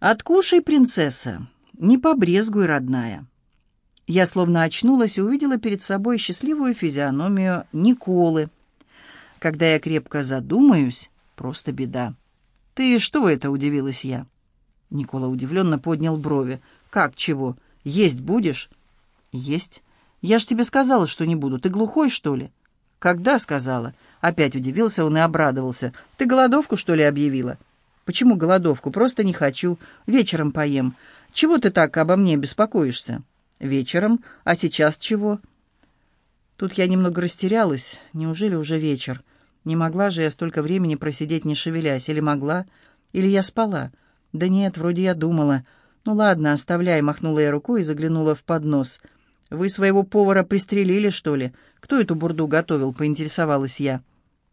«Откушай, принцесса, не побрезгуй, родная». Я словно очнулась и увидела перед собой счастливую физиономию Николы. Когда я крепко задумаюсь, просто беда. «Ты что это?» — удивилась я. Никола удивленно поднял брови. «Как чего? Есть будешь?» «Есть. Я ж тебе сказала, что не буду. Ты глухой, что ли?» «Когда?» — сказала. Опять удивился он и обрадовался. «Ты голодовку, что ли, объявила?» «Почему голодовку? Просто не хочу. Вечером поем. Чего ты так обо мне беспокоишься?» «Вечером? А сейчас чего?» Тут я немного растерялась. Неужели уже вечер? Не могла же я столько времени просидеть, не шевелясь. Или могла? Или я спала? Да нет, вроде я думала. Ну ладно, оставляй, махнула я рукой и заглянула в поднос. «Вы своего повара пристрелили, что ли? Кто эту бурду готовил?» — поинтересовалась я.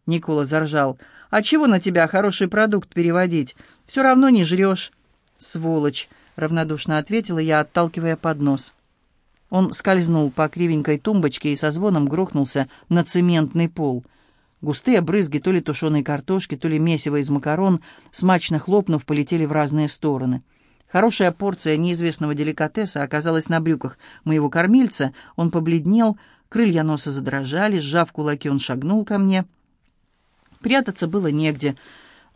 Никола заржал. «А чего на тебя хороший продукт переводить? Все равно не жрешь». «Сволочь!» — равнодушно ответила я, отталкивая поднос. Он скользнул по кривенькой тумбочке и со звоном грохнулся на цементный пол. Густые брызги то ли тушеной картошки, то ли месива из макарон, смачно хлопнув, полетели в разные стороны. Хорошая порция неизвестного деликатеса оказалась на брюках моего кормильца. Он побледнел, крылья носа задрожали, сжав кулаки, он шагнул ко мне. Прятаться было негде.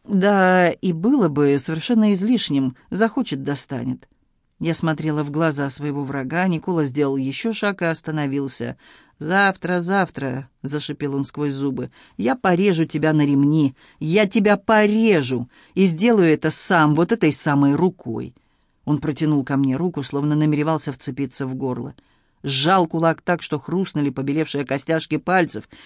Да и было бы совершенно излишним, захочет, достанет. Я смотрела в глаза своего врага, Никола сделал еще шаг и остановился. «Завтра, завтра», — зашипел он сквозь зубы, — «я порежу тебя на ремни, я тебя порежу, и сделаю это сам, вот этой самой рукой». Он протянул ко мне руку, словно намеревался вцепиться в горло. Сжал кулак так, что хрустнули побелевшие костяшки пальцев —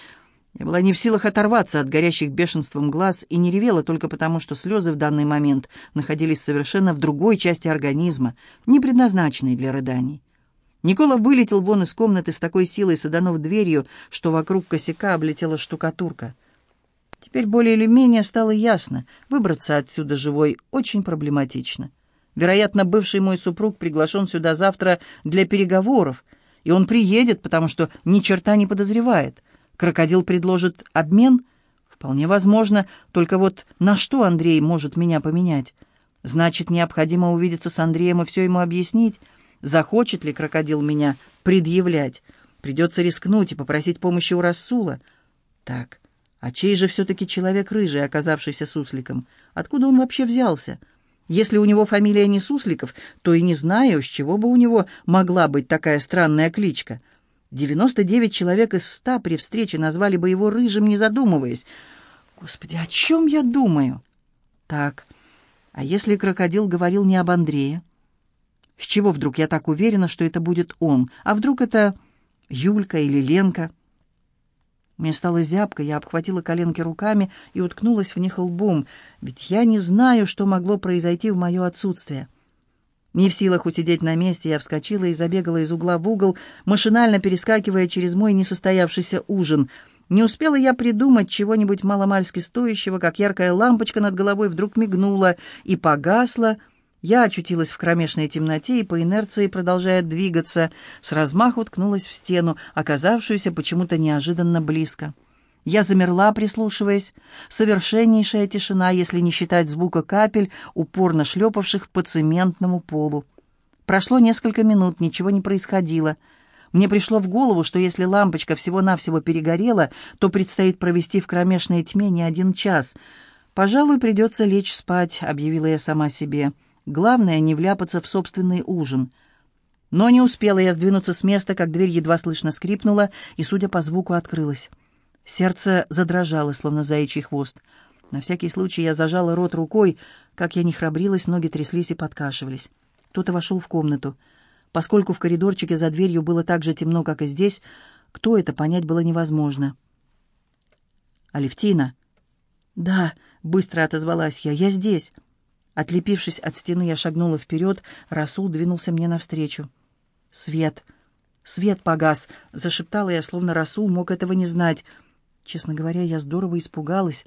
я была не в силах оторваться от горящих бешенством глаз и не ревела только потому, что слезы в данный момент находились совершенно в другой части организма, не предназначенной для рыданий. Никола вылетел вон из комнаты с такой силой, саданув дверью, что вокруг косяка облетела штукатурка. Теперь более или менее стало ясно, выбраться отсюда живой очень проблематично. Вероятно, бывший мой супруг приглашен сюда завтра для переговоров, и он приедет, потому что ни черта не подозревает — Крокодил предложит обмен? Вполне возможно, только вот на что Андрей может меня поменять? Значит, необходимо увидеться с Андреем и все ему объяснить. Захочет ли крокодил меня предъявлять? Придется рискнуть и попросить помощи у Расула. Так, а чей же все-таки человек рыжий, оказавшийся сусликом? Откуда он вообще взялся? Если у него фамилия не Сусликов, то и не знаю, с чего бы у него могла быть такая странная кличка — 99 человек из ста при встрече назвали бы его рыжим, не задумываясь. Господи, о чем я думаю? Так, а если крокодил говорил не об Андрее? С чего вдруг я так уверена, что это будет он? А вдруг это Юлька или Ленка? Мне стало зябко, я обхватила коленки руками и уткнулась в них лбом, ведь я не знаю, что могло произойти в мое отсутствие. Не в силах усидеть на месте, я вскочила и забегала из угла в угол, машинально перескакивая через мой несостоявшийся ужин. Не успела я придумать чего-нибудь маломальски стоящего, как яркая лампочка над головой вдруг мигнула и погасла. Я очутилась в кромешной темноте и по инерции, продолжая двигаться, с размаху ткнулась в стену, оказавшуюся почему-то неожиданно близко. Я замерла, прислушиваясь. Совершеннейшая тишина, если не считать звука капель, упорно шлепавших по цементному полу. Прошло несколько минут, ничего не происходило. Мне пришло в голову, что если лампочка всего-навсего перегорела, то предстоит провести в кромешной тьме не один час. «Пожалуй, придется лечь спать», — объявила я сама себе. «Главное — не вляпаться в собственный ужин». Но не успела я сдвинуться с места, как дверь едва слышно скрипнула и, судя по звуку, открылась. Сердце задрожало, словно заячий хвост. На всякий случай я зажала рот рукой. Как я не храбрилась, ноги тряслись и подкашивались. Кто-то вошел в комнату. Поскольку в коридорчике за дверью было так же темно, как и здесь, кто это, понять было невозможно. «Алевтина?» «Да», — быстро отозвалась я, — «я здесь». Отлепившись от стены, я шагнула вперед, Расул двинулся мне навстречу. «Свет! Свет погас!» — зашептала я, словно Расул мог этого не знать — Честно говоря, я здорово испугалась.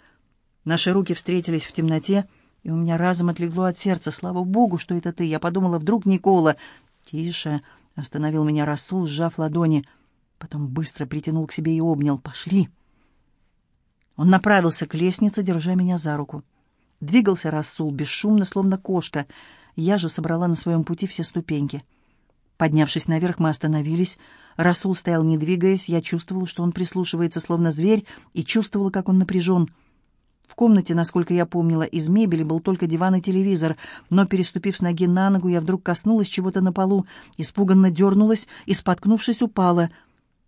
Наши руки встретились в темноте, и у меня разом отлегло от сердца. Слава богу, что это ты. Я подумала, вдруг Никола. «Тише!» — остановил меня Расул, сжав ладони. Потом быстро притянул к себе и обнял. «Пошли!» Он направился к лестнице, держа меня за руку. Двигался Расул бесшумно, словно кошка. Я же собрала на своем пути все ступеньки. Поднявшись наверх, мы остановились. Расул стоял, не двигаясь. Я чувствовала, что он прислушивается, словно зверь, и чувствовала, как он напряжен. В комнате, насколько я помнила, из мебели был только диван и телевизор, но, переступив с ноги на ногу, я вдруг коснулась чего-то на полу, испуганно дернулась и, споткнувшись, упала.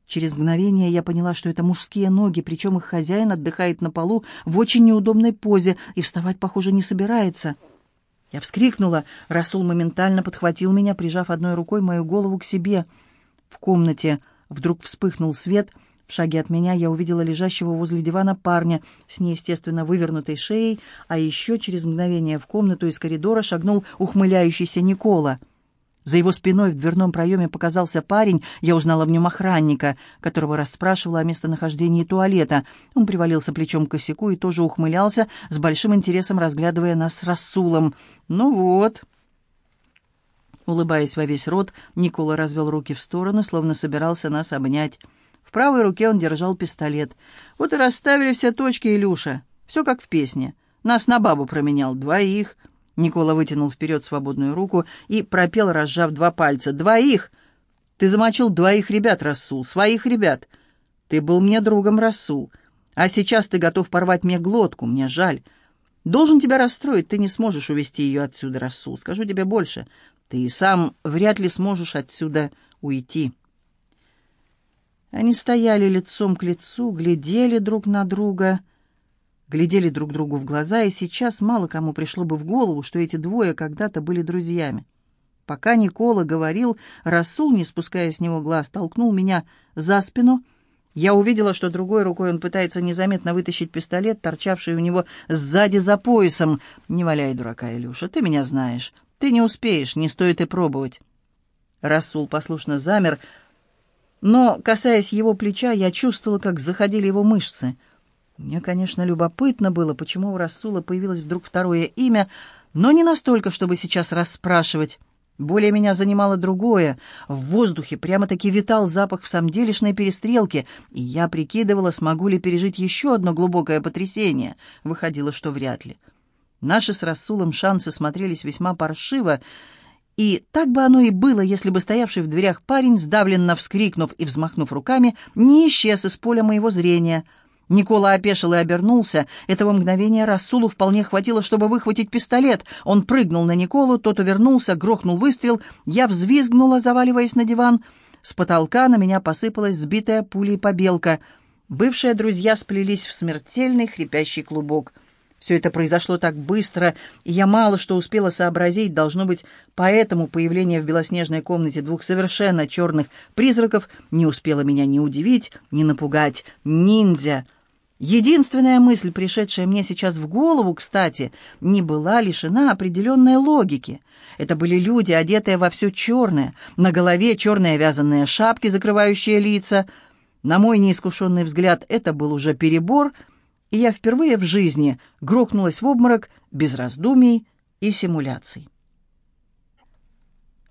Через мгновение я поняла, что это мужские ноги, причем их хозяин отдыхает на полу в очень неудобной позе и вставать, похоже, не собирается. Я вскрикнула. Расул моментально подхватил меня, прижав одной рукой мою голову к себе. В комнате вдруг вспыхнул свет — в шаге от меня я увидела лежащего возле дивана парня с неестественно вывернутой шеей, а еще через мгновение в комнату из коридора шагнул ухмыляющийся Никола. За его спиной в дверном проеме показался парень, я узнала в нем охранника, которого расспрашивала о местонахождении туалета. Он привалился плечом к косяку и тоже ухмылялся, с большим интересом разглядывая нас с Расулом. «Ну вот», Улыбаясь во весь рот, Никола развел руки в стороны, словно собирался нас обнять. В правой руке он держал пистолет. «Вот и расставили все точки, Илюша. Все как в песне. Нас на бабу променял. Двоих». Никола вытянул вперед свободную руку и пропел, разжав два пальца. «Двоих! Ты замочил двоих ребят, Расул, своих ребят. Ты был мне другом, Расул. А сейчас ты готов порвать мне глотку, мне жаль. Должен тебя расстроить, ты не сможешь увести ее отсюда, Расул. Скажу тебе больше, ты и сам вряд ли сможешь отсюда уйти». Они стояли лицом к лицу, глядели друг на друга, глядели друг другу в глаза, и сейчас мало кому пришло бы в голову, что эти двое когда-то были друзьями. Пока Никола говорил, Расул, не спуская с него глаз, толкнул меня за спину. Я увидела, что другой рукой он пытается незаметно вытащить пистолет, торчавший у него сзади за поясом. «Не валяй, дурака, Илюша, ты меня знаешь. Ты не успеешь, не стоит и пробовать». Расул послушно замер, но, касаясь его плеча, я чувствовала, как заходили его мышцы. Мне, конечно, любопытно было, почему у Расула появилось вдруг второе имя, но не настолько, чтобы сейчас расспрашивать. Более меня занимало другое. В воздухе прямо-таки витал запах в самделишной перестрелке, и я прикидывала, смогу ли пережить еще одно глубокое потрясение. Выходило, что вряд ли. Наши с Расулом шансы смотрелись весьма паршиво, и так бы оно и было, если бы стоявший в дверях парень, сдавленно вскрикнув и взмахнув руками, не исчез из поля моего зрения. Никола опешил и обернулся. Этого мгновения Расулу вполне хватило, чтобы выхватить пистолет. Он прыгнул на Николу, тот увернулся, грохнул выстрел. Я взвизгнула, заваливаясь на диван. С потолка на меня посыпалась сбитая пулей побелка. Бывшие друзья сплелись в смертельный хрипящий клубок — все это произошло так быстро, и я мало что успела сообразить, должно быть, поэтому появление в белоснежной комнате двух совершенно черных призраков не успело меня ни удивить, ни напугать. Ниндзя! Единственная мысль, пришедшая мне сейчас в голову, кстати, не была лишена определенной логики. Это были люди, одетые во все черное, на голове черные вязаные шапки, закрывающие лица. На мой неискушенный взгляд, это был уже перебор — и я впервые в жизни грохнулась в обморок без раздумий и симуляций.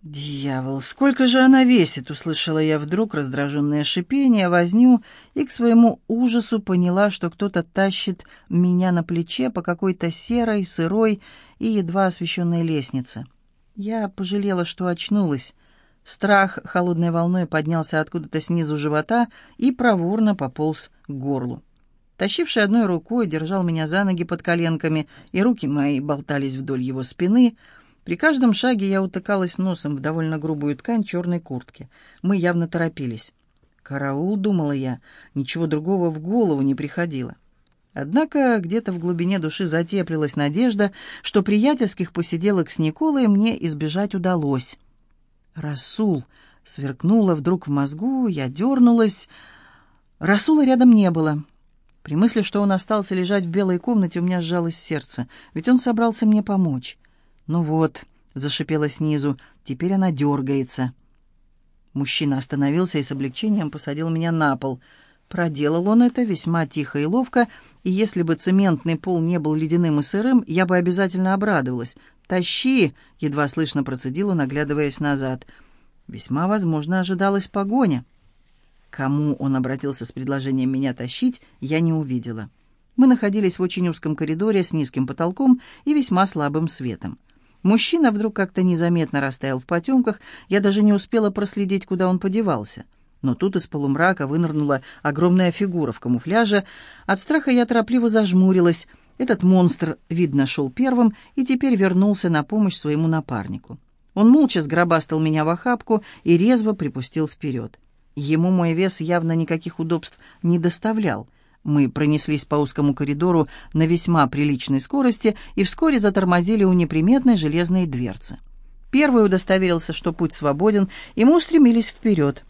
«Дьявол, сколько же она весит!» — услышала я вдруг раздраженное шипение, возню, и к своему ужасу поняла, что кто-то тащит меня на плече по какой-то серой, сырой и едва освещенной лестнице. Я пожалела, что очнулась. Страх холодной волной поднялся откуда-то снизу живота и проворно пополз к горлу. Тащивший одной рукой держал меня за ноги под коленками, и руки мои болтались вдоль его спины. При каждом шаге я утыкалась носом в довольно грубую ткань черной куртки. Мы явно торопились. «Караул», — думала я, ничего другого в голову не приходило. Однако где-то в глубине души затеплилась надежда, что приятельских посиделок с Николой мне избежать удалось. «Расул!» — сверкнула вдруг в мозгу, я дернулась. Расула рядом не было. При мысли, что он остался лежать в белой комнате, у меня сжалось сердце, ведь он собрался мне помочь. «Ну вот», — зашипела снизу, — «теперь она дергается». Мужчина остановился и с облегчением посадил меня на пол. Проделал он это весьма тихо и ловко, и если бы цементный пол не был ледяным и сырым, я бы обязательно обрадовалась. «Тащи!» — едва слышно процедил он, оглядываясь назад. Весьма возможно ожидалась погоня. Кому он обратился с предложением меня тащить, я не увидела. Мы находились в очень узком коридоре с низким потолком и весьма слабым светом. Мужчина вдруг как-то незаметно растаял в потемках, я даже не успела проследить, куда он подевался. Но тут из полумрака вынырнула огромная фигура в камуфляже. От страха я торопливо зажмурилась. Этот монстр, видно, шел первым и теперь вернулся на помощь своему напарнику. Он молча сгробастал меня в охапку и резво припустил вперед. Ему мой вес явно никаких удобств не доставлял. Мы пронеслись по узкому коридору на весьма приличной скорости и вскоре затормозили у неприметной железной дверцы. Первый удостоверился, что путь свободен, и мы устремились вперед.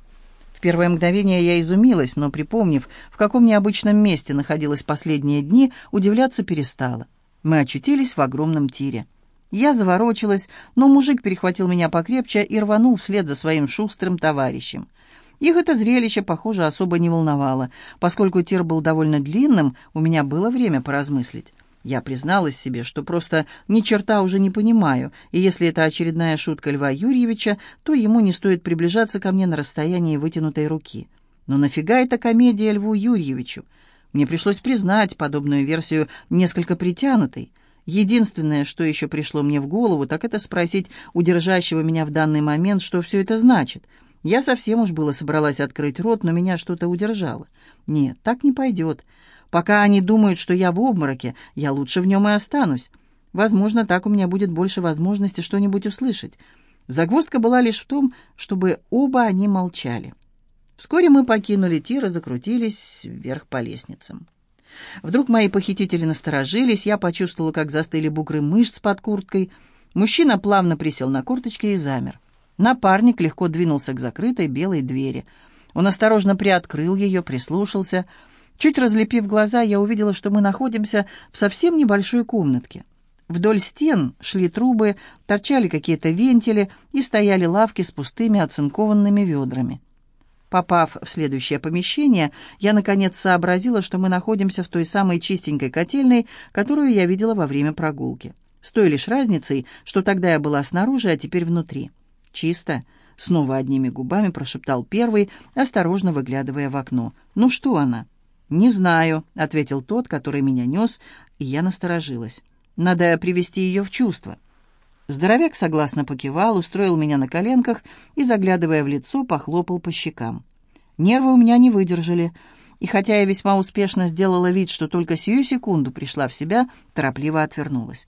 В первое мгновение я изумилась, но, припомнив, в каком необычном месте находилась последние дни, удивляться перестала. Мы очутились в огромном тире. Я заворочилась, но мужик перехватил меня покрепче и рванул вслед за своим шустрым товарищем. Их это зрелище, похоже, особо не волновало. Поскольку тир был довольно длинным, у меня было время поразмыслить. Я призналась себе, что просто ни черта уже не понимаю, и если это очередная шутка Льва Юрьевича, то ему не стоит приближаться ко мне на расстоянии вытянутой руки. Но нафига эта комедия Льву Юрьевичу? Мне пришлось признать подобную версию несколько притянутой. Единственное, что еще пришло мне в голову, так это спросить у держащего меня в данный момент, что все это значит. Я совсем уж было собралась открыть рот, но меня что-то удержало. Нет, так не пойдет. Пока они думают, что я в обмороке, я лучше в нем и останусь. Возможно, так у меня будет больше возможности что-нибудь услышать. Загвоздка была лишь в том, чтобы оба они молчали. Вскоре мы покинули тир и закрутились вверх по лестницам. Вдруг мои похитители насторожились, я почувствовала, как застыли бугры мышц под курткой. Мужчина плавно присел на корточки и замер. Напарник легко двинулся к закрытой белой двери. Он осторожно приоткрыл ее, прислушался. Чуть разлепив глаза, я увидела, что мы находимся в совсем небольшой комнатке. Вдоль стен шли трубы, торчали какие-то вентили и стояли лавки с пустыми оцинкованными ведрами. Попав в следующее помещение, я наконец сообразила, что мы находимся в той самой чистенькой котельной, которую я видела во время прогулки. С той лишь разницей, что тогда я была снаружи, а теперь внутри. «Чисто», — снова одними губами прошептал первый, осторожно выглядывая в окно. «Ну что она?» «Не знаю», — ответил тот, который меня нес, и я насторожилась. «Надо привести ее в чувство». Здоровяк согласно покивал, устроил меня на коленках и, заглядывая в лицо, похлопал по щекам. Нервы у меня не выдержали, и хотя я весьма успешно сделала вид, что только сию секунду пришла в себя, торопливо отвернулась.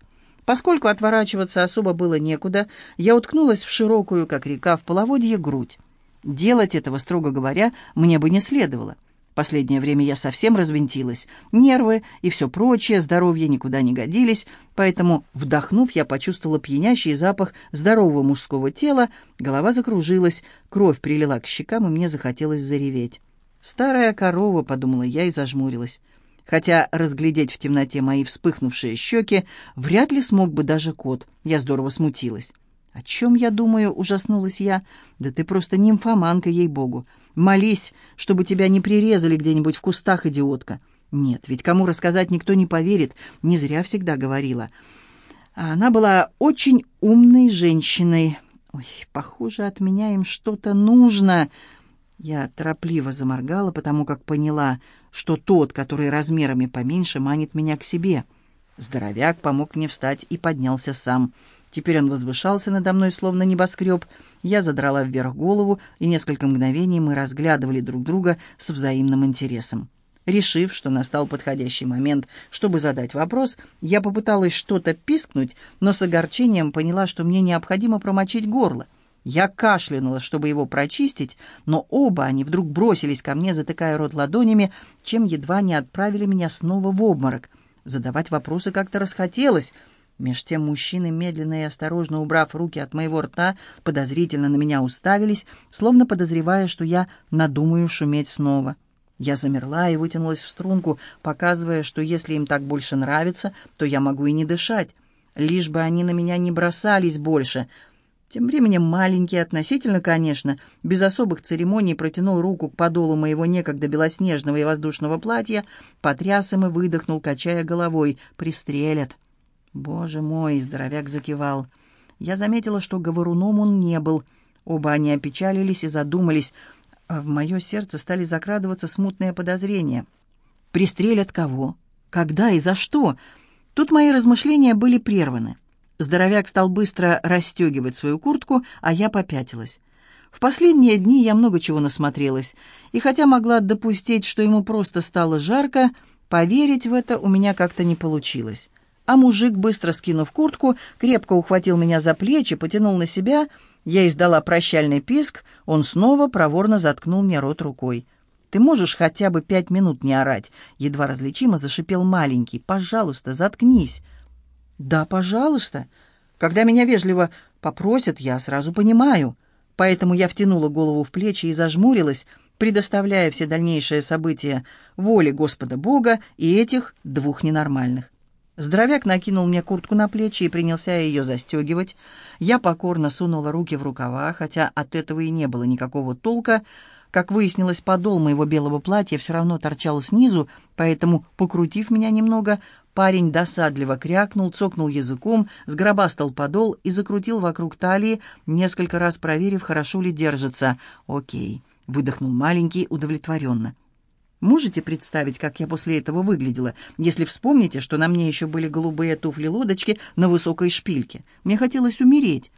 Поскольку отворачиваться особо было некуда, я уткнулась в широкую, как река в половодье, грудь. Делать этого, строго говоря, мне бы не следовало. Последнее время я совсем развинтилась. Нервы и все прочее, здоровье никуда не годились, поэтому, вдохнув, я почувствовала пьянящий запах здорового мужского тела, голова закружилась, кровь прилила к щекам, и мне захотелось зареветь. «Старая корова», — подумала я и зажмурилась. Хотя разглядеть в темноте мои вспыхнувшие щеки вряд ли смог бы даже кот. Я здорово смутилась. «О чем я думаю?» — ужаснулась я. «Да ты просто нимфоманка, ей-богу. Молись, чтобы тебя не прирезали где-нибудь в кустах, идиотка. Нет, ведь кому рассказать никто не поверит. Не зря всегда говорила. А она была очень умной женщиной. Ой, похоже, от меня им что-то нужно. Я торопливо заморгала, потому как поняла, что тот, который размерами поменьше, манит меня к себе. Здоровяк помог мне встать и поднялся сам. Теперь он возвышался надо мной, словно небоскреб. Я задрала вверх голову, и несколько мгновений мы разглядывали друг друга с взаимным интересом. Решив, что настал подходящий момент, чтобы задать вопрос, я попыталась что-то пискнуть, но с огорчением поняла, что мне необходимо промочить горло — я кашлянула, чтобы его прочистить, но оба они вдруг бросились ко мне, затыкая рот ладонями, чем едва не отправили меня снова в обморок. Задавать вопросы как-то расхотелось. Меж тем мужчины, медленно и осторожно убрав руки от моего рта, подозрительно на меня уставились, словно подозревая, что я надумаю шуметь снова. Я замерла и вытянулась в струнку, показывая, что если им так больше нравится, то я могу и не дышать. Лишь бы они на меня не бросались больше — тем временем маленький, относительно, конечно, без особых церемоний протянул руку к подолу моего некогда белоснежного и воздушного платья, потряс им и выдохнул, качая головой. «Пристрелят!» «Боже мой!» — здоровяк закивал. Я заметила, что говоруном он не был. Оба они опечалились и задумались, а в мое сердце стали закрадываться смутные подозрения. «Пристрелят кого? Когда и за что? Тут мои размышления были прерваны. Здоровяк стал быстро расстегивать свою куртку, а я попятилась. В последние дни я много чего насмотрелась, и хотя могла допустить, что ему просто стало жарко, поверить в это у меня как-то не получилось. А мужик, быстро скинув куртку, крепко ухватил меня за плечи, потянул на себя. Я издала прощальный писк, он снова проворно заткнул мне рот рукой. «Ты можешь хотя бы пять минут не орать?» Едва различимо зашипел маленький. «Пожалуйста, заткнись». «Да, пожалуйста. Когда меня вежливо попросят, я сразу понимаю». Поэтому я втянула голову в плечи и зажмурилась, предоставляя все дальнейшие события воле Господа Бога и этих двух ненормальных. Здоровяк накинул мне куртку на плечи и принялся ее застегивать. Я покорно сунула руки в рукава, хотя от этого и не было никакого толка, как выяснилось, подол моего белого платья все равно торчал снизу, поэтому, покрутив меня немного, парень досадливо крякнул, цокнул языком, сгробастал подол и закрутил вокруг талии, несколько раз проверив, хорошо ли держится. «Окей», — выдохнул маленький удовлетворенно. Можете представить, как я после этого выглядела, если вспомните, что на мне еще были голубые туфли-лодочки на высокой шпильке? Мне хотелось умереть.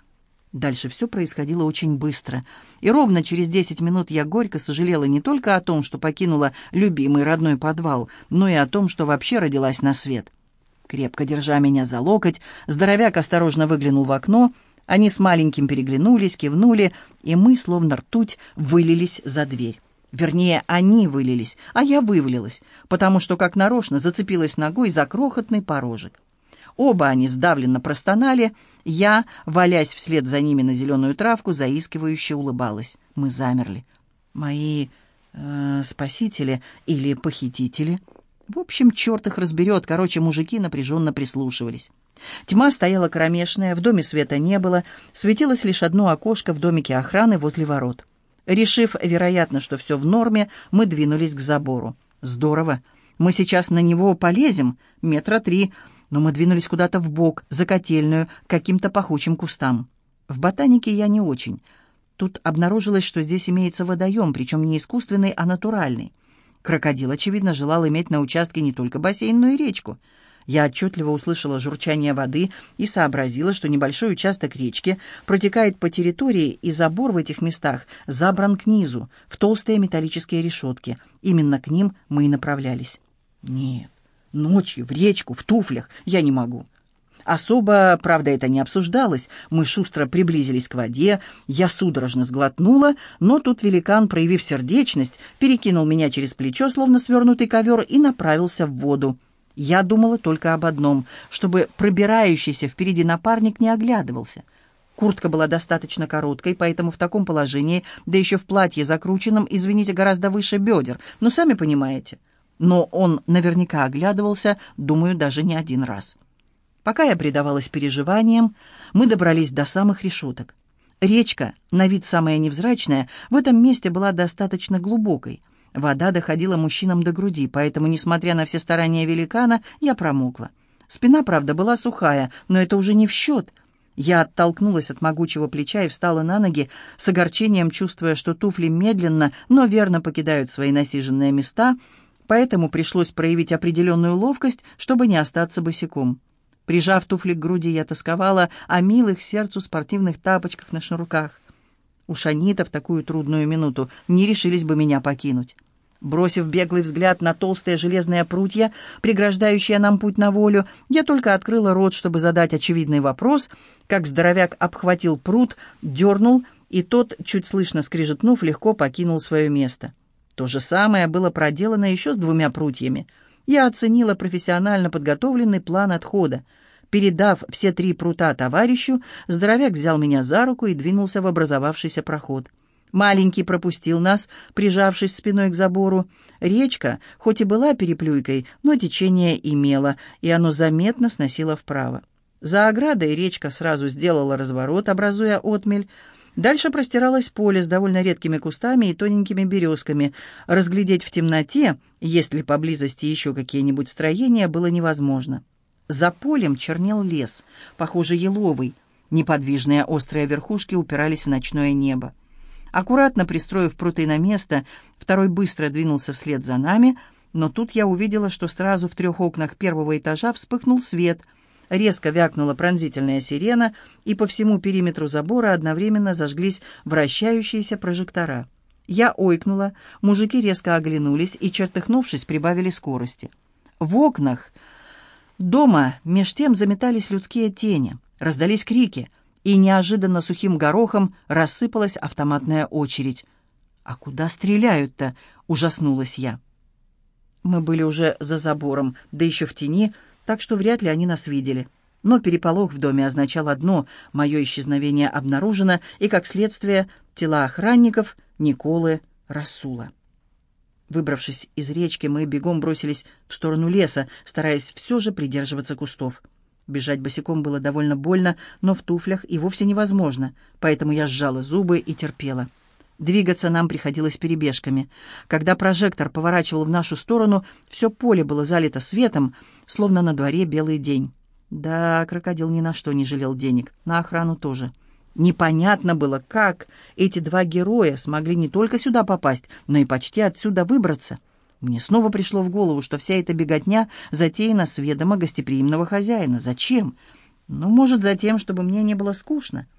Дальше все происходило очень быстро. И ровно через десять минут я горько сожалела не только о том, что покинула любимый родной подвал, но и о том, что вообще родилась на свет. Крепко держа меня за локоть, здоровяк осторожно выглянул в окно. Они с маленьким переглянулись, кивнули, и мы, словно ртуть, вылились за дверь. Вернее, они вылились, а я вывалилась, потому что, как нарочно, зацепилась ногой за крохотный порожек. Оба они сдавленно простонали. Я, валясь вслед за ними на зеленую травку, заискивающе улыбалась. Мы замерли. Мои э, спасители или похитители? В общем, черт их разберет. Короче, мужики напряженно прислушивались. Тьма стояла кромешная, в доме света не было, светилось лишь одно окошко в домике охраны возле ворот. Решив, вероятно, что все в норме, мы двинулись к забору. Здорово. Мы сейчас на него полезем, метра три, но мы двинулись куда-то в бок, за котельную, к каким-то пахучим кустам. В ботанике я не очень. Тут обнаружилось, что здесь имеется водоем, причем не искусственный, а натуральный. Крокодил, очевидно, желал иметь на участке не только бассейн, но и речку. Я отчетливо услышала журчание воды и сообразила, что небольшой участок речки протекает по территории, и забор в этих местах забран к низу, в толстые металлические решетки. Именно к ним мы и направлялись. Нет, Ночью, в речку, в туфлях я не могу. Особо, правда, это не обсуждалось. Мы шустро приблизились к воде, я судорожно сглотнула, но тут великан, проявив сердечность, перекинул меня через плечо, словно свернутый ковер, и направился в воду. Я думала только об одном, чтобы пробирающийся впереди напарник не оглядывался. Куртка была достаточно короткой, поэтому в таком положении, да еще в платье закрученном, извините, гораздо выше бедер, но сами понимаете — но он наверняка оглядывался, думаю, даже не один раз. Пока я предавалась переживаниям, мы добрались до самых решеток. Речка, на вид самая невзрачная, в этом месте была достаточно глубокой. Вода доходила мужчинам до груди, поэтому, несмотря на все старания великана, я промокла. Спина, правда, была сухая, но это уже не в счет. Я оттолкнулась от могучего плеча и встала на ноги, с огорчением чувствуя, что туфли медленно, но верно покидают свои насиженные места — поэтому пришлось проявить определенную ловкость, чтобы не остаться босиком. Прижав туфли к груди, я тосковала о милых сердцу спортивных тапочках на шнурках. Уж они-то в такую трудную минуту не решились бы меня покинуть. Бросив беглый взгляд на толстые железные прутья, преграждающие нам путь на волю, я только открыла рот, чтобы задать очевидный вопрос, как здоровяк обхватил прут, дернул, и тот, чуть слышно скрижетнув, легко покинул свое место. То же самое было проделано еще с двумя прутьями. Я оценила профессионально подготовленный план отхода. Передав все три прута товарищу, здоровяк взял меня за руку и двинулся в образовавшийся проход. Маленький пропустил нас, прижавшись спиной к забору. Речка, хоть и была переплюйкой, но течение имела, и оно заметно сносило вправо. За оградой речка сразу сделала разворот, образуя отмель. Дальше простиралось поле с довольно редкими кустами и тоненькими березками. Разглядеть в темноте, есть ли поблизости еще какие-нибудь строения, было невозможно. За полем чернел лес, похоже, еловый. Неподвижные острые верхушки упирались в ночное небо. Аккуратно пристроив пруты на место, второй быстро двинулся вслед за нами. но тут я увидела, что сразу в трех окнах первого этажа вспыхнул свет, резко вякнула пронзительная сирена, и по всему периметру забора одновременно зажглись вращающиеся прожектора. Я ойкнула, мужики резко оглянулись и, чертыхнувшись, прибавили скорости. В окнах дома меж тем заметались людские тени, раздались крики, и неожиданно сухим горохом рассыпалась автоматная очередь. «А куда стреляют-то?» — ужаснулась я. Мы были уже за забором, да еще в тени, так что вряд ли они нас видели. Но переполох в доме означал одно — мое исчезновение обнаружено, и, как следствие, тела охранников Николы Расула. Выбравшись из речки, мы бегом бросились в сторону леса, стараясь все же придерживаться кустов. Бежать босиком было довольно больно, но в туфлях и вовсе невозможно, поэтому я сжала зубы и терпела. Двигаться нам приходилось перебежками. Когда прожектор поворачивал в нашу сторону, все поле было залито светом, словно на дворе белый день. Да, крокодил ни на что не жалел денег, на охрану тоже. Непонятно было, как эти два героя смогли не только сюда попасть, но и почти отсюда выбраться. Мне снова пришло в голову, что вся эта беготня затеяна с ведома гостеприимного хозяина. Зачем? Ну, может, за тем, чтобы мне не было скучно. —